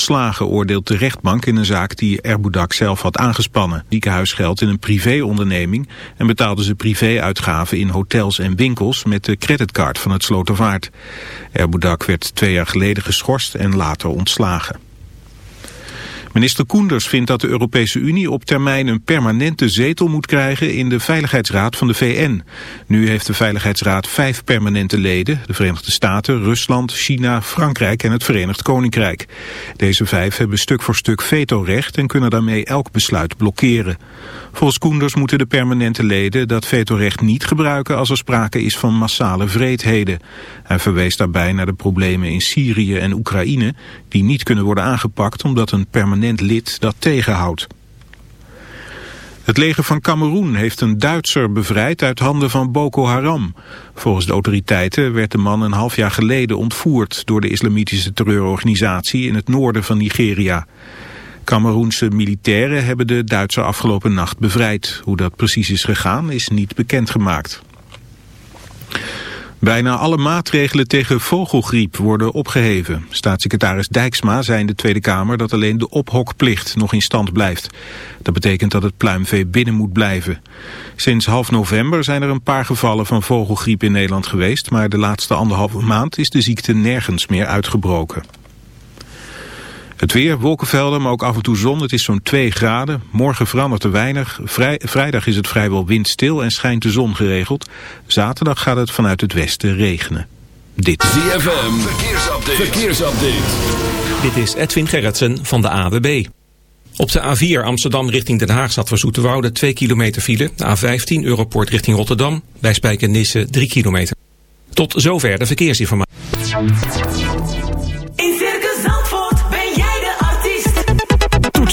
ontslagen, oordeelt de rechtbank in een zaak die Erboudak zelf had aangespannen. Ziekenhuis geldt in een privéonderneming en betaalde ze privéuitgaven in hotels en winkels met de creditcard van het Slotervaart. Erboudak werd twee jaar geleden geschorst en later ontslagen. Minister Koenders vindt dat de Europese Unie op termijn een permanente zetel moet krijgen in de Veiligheidsraad van de VN. Nu heeft de Veiligheidsraad vijf permanente leden, de Verenigde Staten, Rusland, China, Frankrijk en het Verenigd Koninkrijk. Deze vijf hebben stuk voor stuk vetorecht en kunnen daarmee elk besluit blokkeren. Volgens Koenders moeten de permanente leden dat vetorecht niet gebruiken als er sprake is van massale vreedheden. Hij verwees daarbij naar de problemen in Syrië en Oekraïne die niet kunnen worden aangepakt omdat een permanent lid dat tegenhoudt. Het leger van Cameroen heeft een Duitser bevrijd uit handen van Boko Haram. Volgens de autoriteiten werd de man een half jaar geleden ontvoerd door de islamitische terreurorganisatie in het noorden van Nigeria. Cameroense militairen hebben de Duitsers afgelopen nacht bevrijd. Hoe dat precies is gegaan is niet bekendgemaakt. Bijna alle maatregelen tegen vogelgriep worden opgeheven. Staatssecretaris Dijksma zei in de Tweede Kamer dat alleen de ophokplicht nog in stand blijft. Dat betekent dat het pluimvee binnen moet blijven. Sinds half november zijn er een paar gevallen van vogelgriep in Nederland geweest... maar de laatste anderhalve maand is de ziekte nergens meer uitgebroken. Het weer, wolkenvelden, maar ook af en toe zon. Het is zo'n 2 graden. Morgen verandert er weinig. Vrij, vrijdag is het vrijwel windstil en schijnt de zon geregeld. Zaterdag gaat het vanuit het westen regenen. Dit. ZFM, verkeersupdate. verkeersupdate. Dit is Edwin Gerritsen van de AWB. Op de A4 Amsterdam richting Den Haag zat voor Zoeterwoude 2 kilometer file. A15 Europoort richting Rotterdam. Bij Spijkenisse 3 kilometer. Tot zover de verkeersinformatie.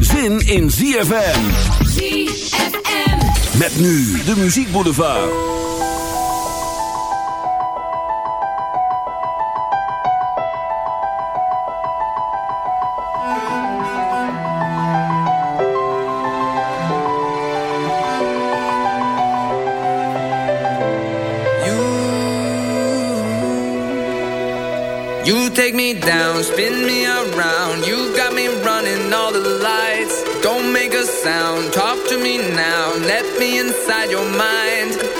zin in ZFM. ZFM. Met nu de muziekboulevard. You, you take me down, spin me around, you got me sound. Talk to me now, let me inside your mind.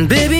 And baby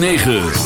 106.9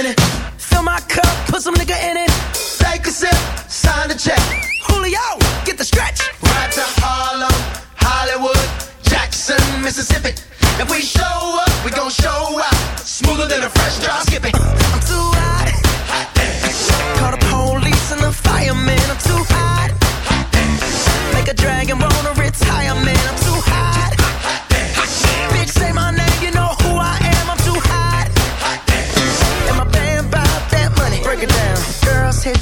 spinning. Fill my cup, put some nigga in it. Take a sip, sign the check. Julio, get the stretch. Ride to Harlem, Hollywood, Jackson, Mississippi. If we show up, we gon' show out. Smoother than a fresh drop. Skip it.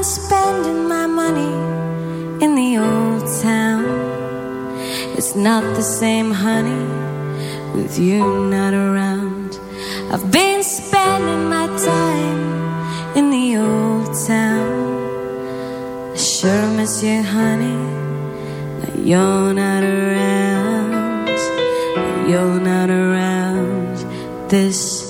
been spending my money in the old town. It's not the same, honey, with you not around. I've been spending my time in the old town. I sure miss you, honey, but you're not around. You're not around this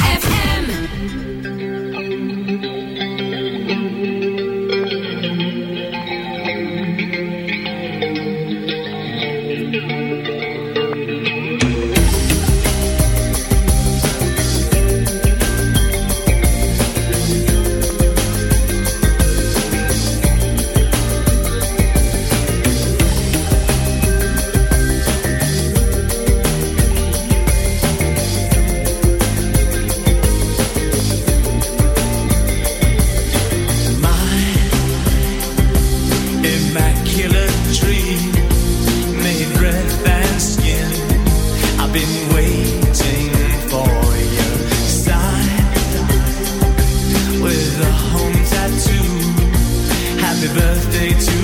immaculate tree made and skin. I've been waiting for your with a home tattoo. Happy birthday to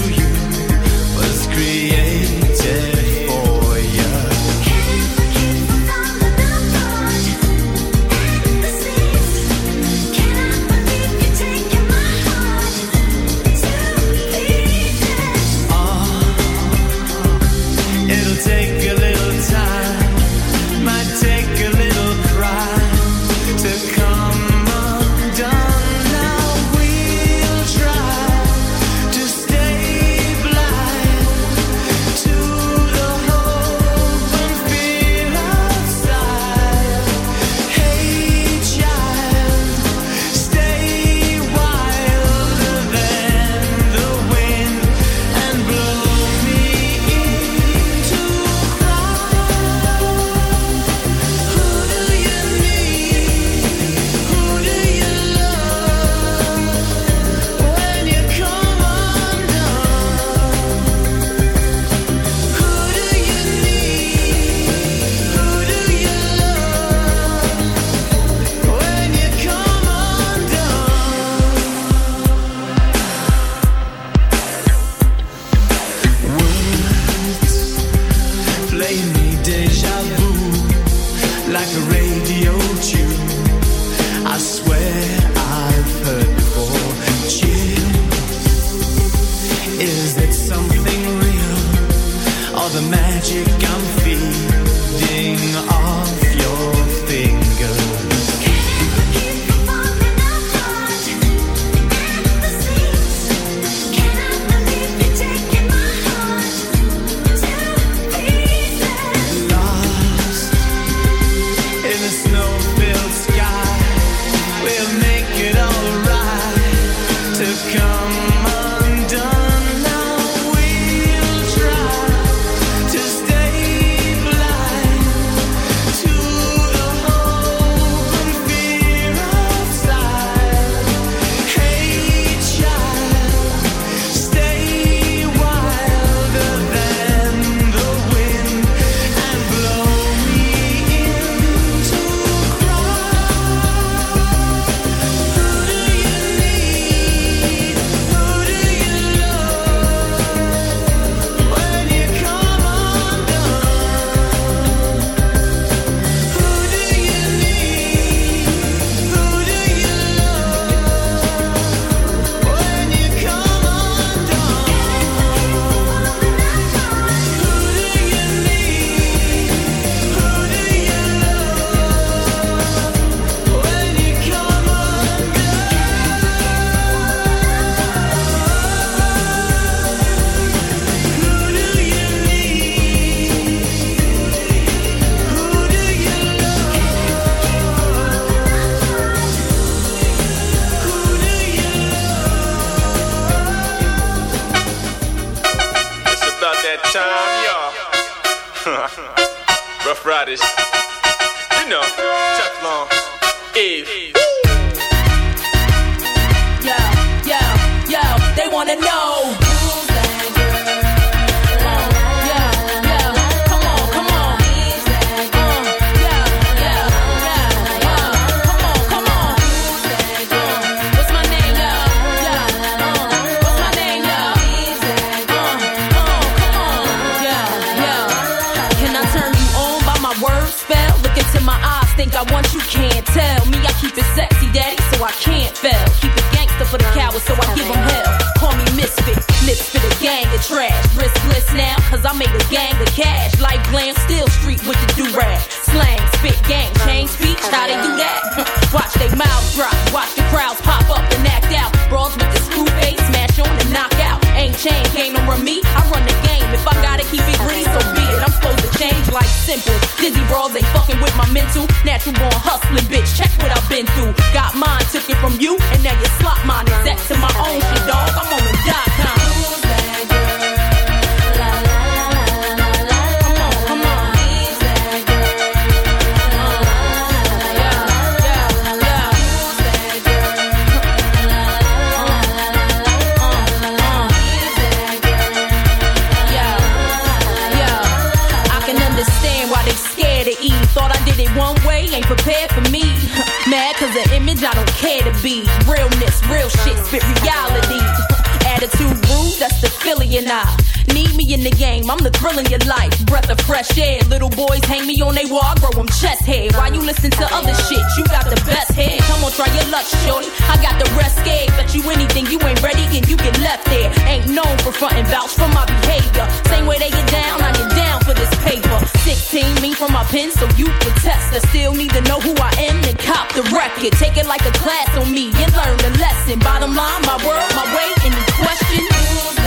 to know who I am and cop the record. Take it like a class on me and learn the lesson. Bottom line, my world, my way, any question.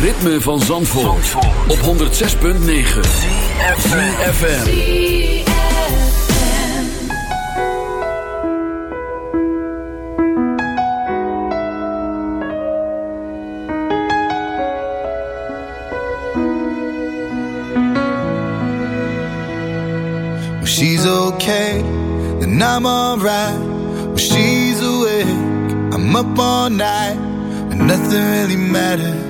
ritme van Zandvoort, Zandvoort. op 106.9 CFFM Well she's okay, then I'm alright Well she's awake, I'm up all night And nothing really matters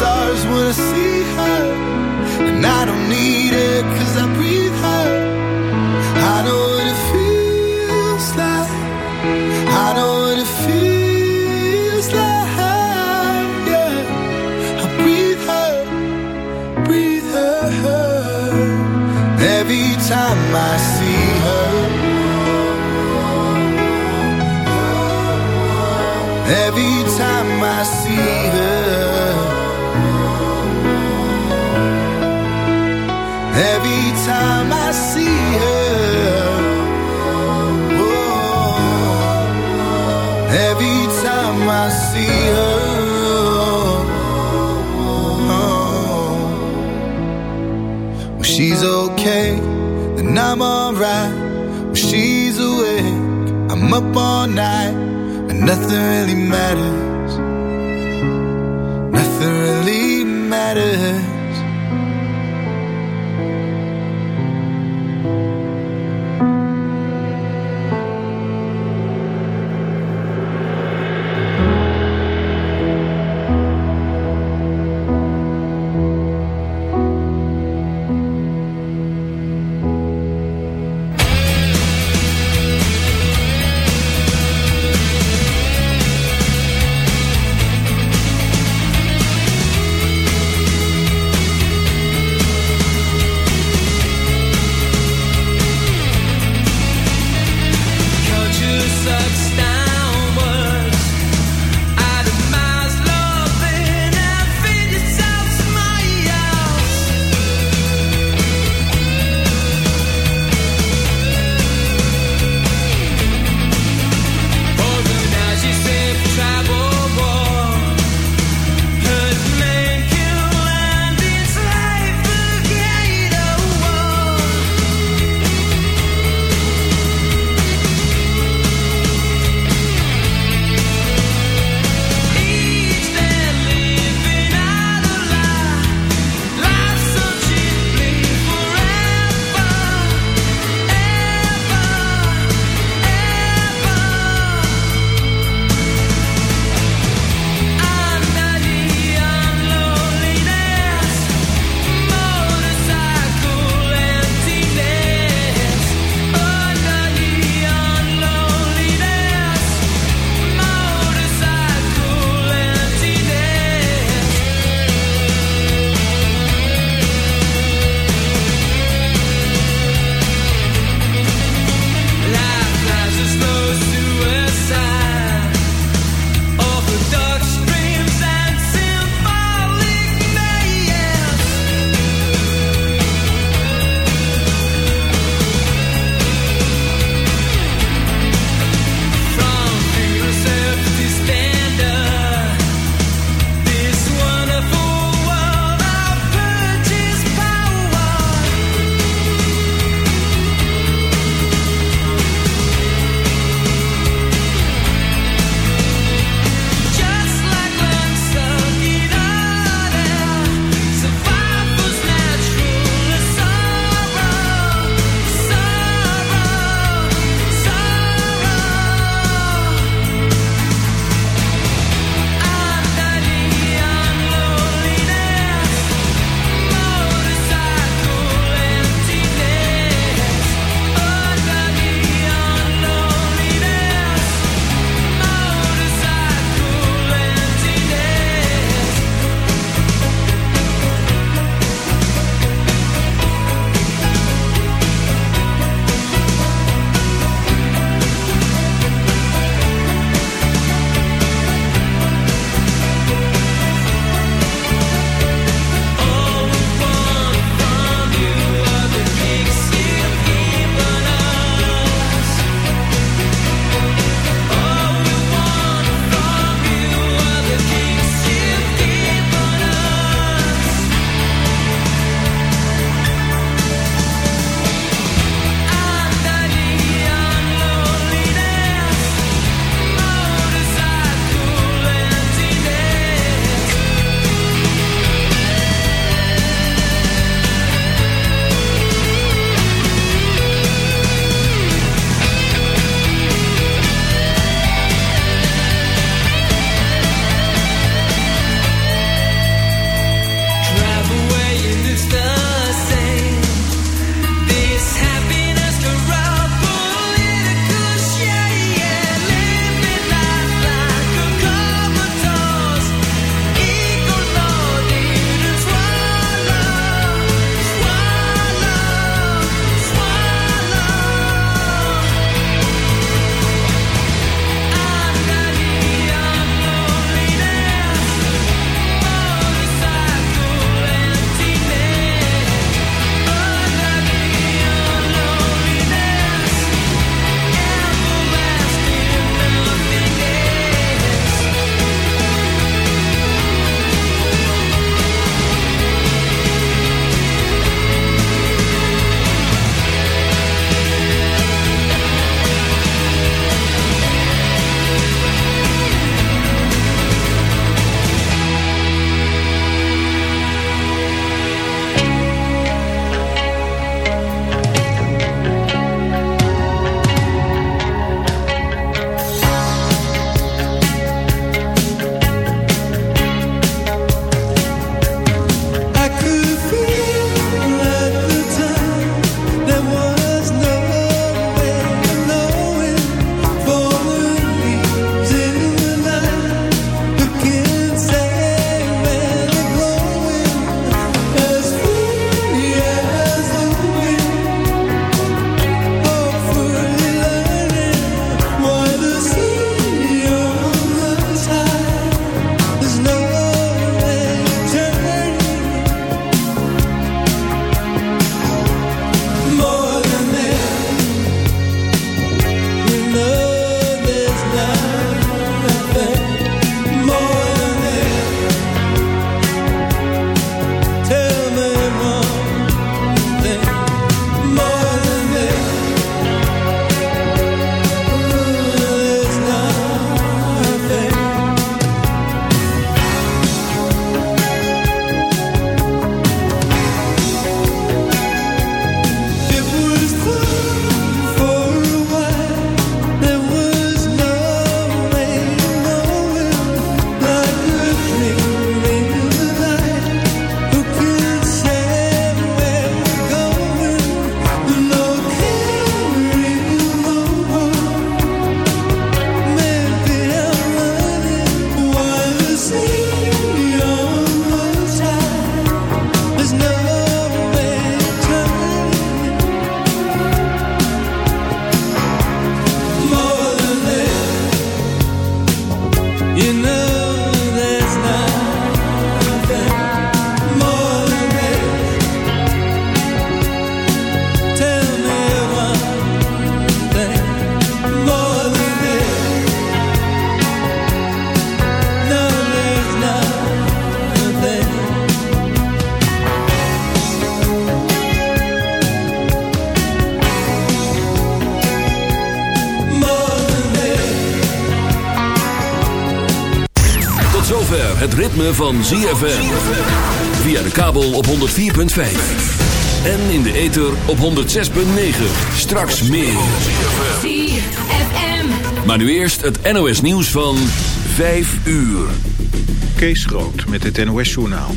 stars when I see right when she's awake. I'm up all night, but nothing really matters. van ZFM. Via de kabel op 104.5. En in de ether op 106.9. Straks meer. Maar nu eerst het NOS nieuws van 5 uur. Kees Groot met het NOS journaal.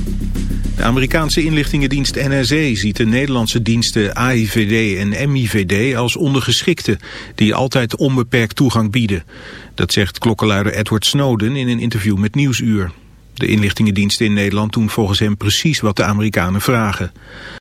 De Amerikaanse inlichtingendienst NSE ziet de Nederlandse diensten AIVD en MIVD als ondergeschikte, die altijd onbeperkt toegang bieden. Dat zegt klokkenluider Edward Snowden in een interview met Nieuwsuur. De inlichtingendiensten in Nederland doen volgens hem precies wat de Amerikanen vragen.